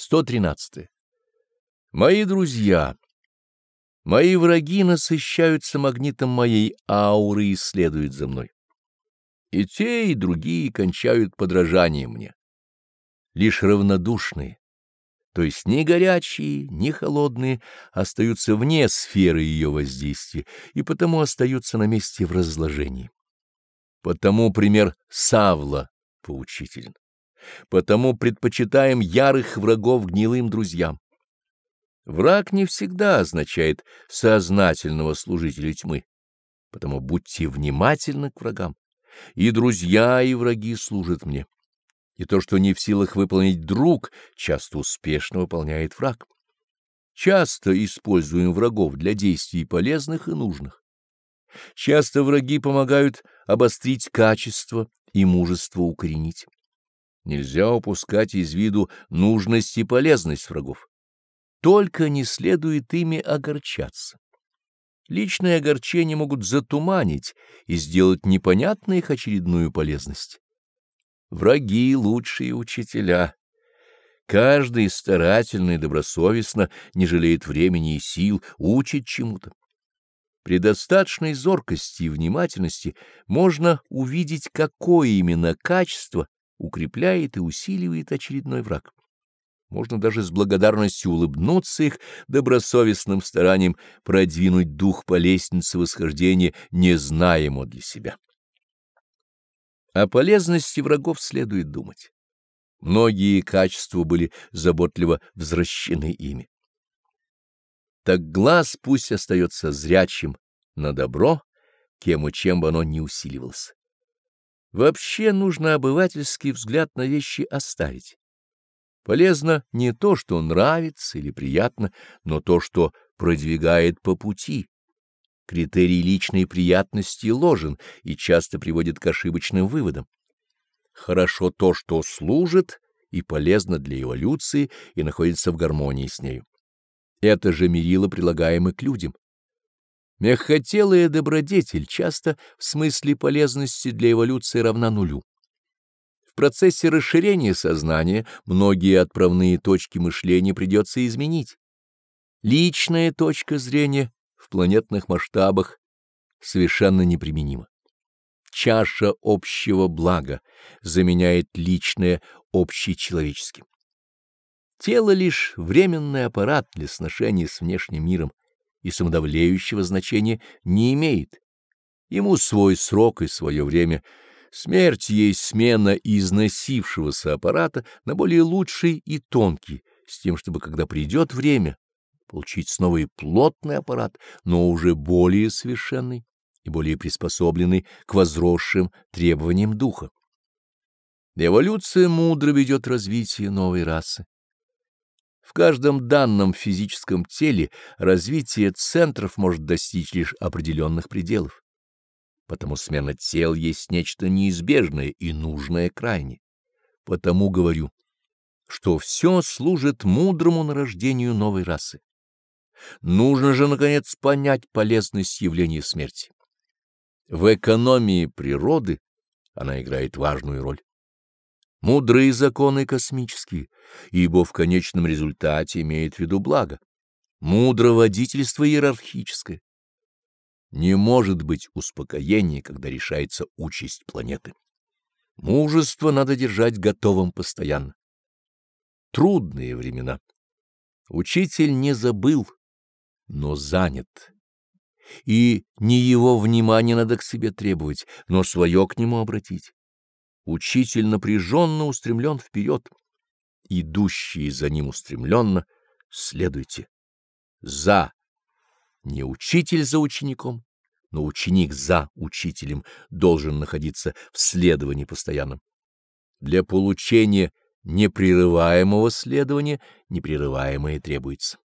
113. Мои друзья, мои враги насыщаются магнитом моей ауры и следуют за мной. И те, и другие кончают подражанием мне. Лишь равнодушные, то есть ни горячие, ни холодные, остаются вне сферы ее воздействия и потому остаются на месте в разложении. Потому пример Савла поучителен. Потому предпочитаем ярых врагов гнилым друзьям. Враг не всегда означает сознательного служителя тьмы, потому будьте внимательны к врагам. И друзья, и враги служат мне. И то, что не в силах выполнить друг, часто успешно выполняет враг. Часто используем врагов для действий полезных и нужных. Часто враги помогают обострить качество и мужество укоренить. Нельзя упускать из виду нужность и полезность врагов. Только не следует ими огорчаться. Личные огорчения могут затуманить и сделать непонятной их очередную полезность. Враги — лучшие учителя. Каждый старательно и добросовестно, не жалеет времени и сил, учит чему-то. При достаточной зоркости и внимательности можно увидеть, какое именно качество укрепляет и усиливает очередной враг. Можно даже с благодарностью улыбнуться их добросовестным старанием продвинуть дух по лестнице восхождения, не зная ему для себя. О полезности врагов следует думать. Многие качества были заботливо возвращены ими. Так глаз пусть остается зрячим на добро, кем и чем бы оно ни усиливалось. Вообще нужно обывательский взгляд на вещи оставить. Полезно не то, что нравится или приятно, но то, что продвигает по пути. Критерий личной приятности ложен и часто приводит к ошибочным выводам. Хорошо то, что служит и полезно для эволюции и находится в гармонии с нею. Это же мерило, прилагаемое к людям. Мягкотелая добродетель часто в смысле полезности для эволюции равна нулю. В процессе расширения сознания многие отправные точки мышления придется изменить. Личная точка зрения в планетных масштабах совершенно неприменима. Чаша общего блага заменяет личное общечеловеческим. Тело лишь временный аппарат для сношения с внешним миром, и самодавлеющего значения не имеет. Ему свой срок и свое время. Смерть есть смена износившегося аппарата на более лучший и тонкий, с тем, чтобы, когда придет время, получить снова и плотный аппарат, но уже более совершенный и более приспособленный к возросшим требованиям духа. Эволюция мудро ведет развитие новой расы. В каждом данном физическом теле развитие центров может достичь лишь определенных пределов. Потому смена тел есть нечто неизбежное и нужное крайне. Потому говорю, что все служит мудрому нарождению новой расы. Нужно же, наконец, понять полезность явления смерти. В экономии природы она играет важную роль мудрые законы космические, ибо в конечном результате имеет в виду благо, мудро водительство иерархическое. Не может быть успокоения, когда решается участь планеты. Мужество надо держать готовым постоянно. Трудные времена. Учитель не забыл, но занят. И не его внимание надо к себе требовать, но свое к нему обратить. Учитель напряженно устремлен вперед. Идущие за ним устремленно следуйте. За. Не учитель за учеником, но ученик за учителем должен находиться в следовании постоянном. Для получения непрерываемого следования непрерываемое требуется.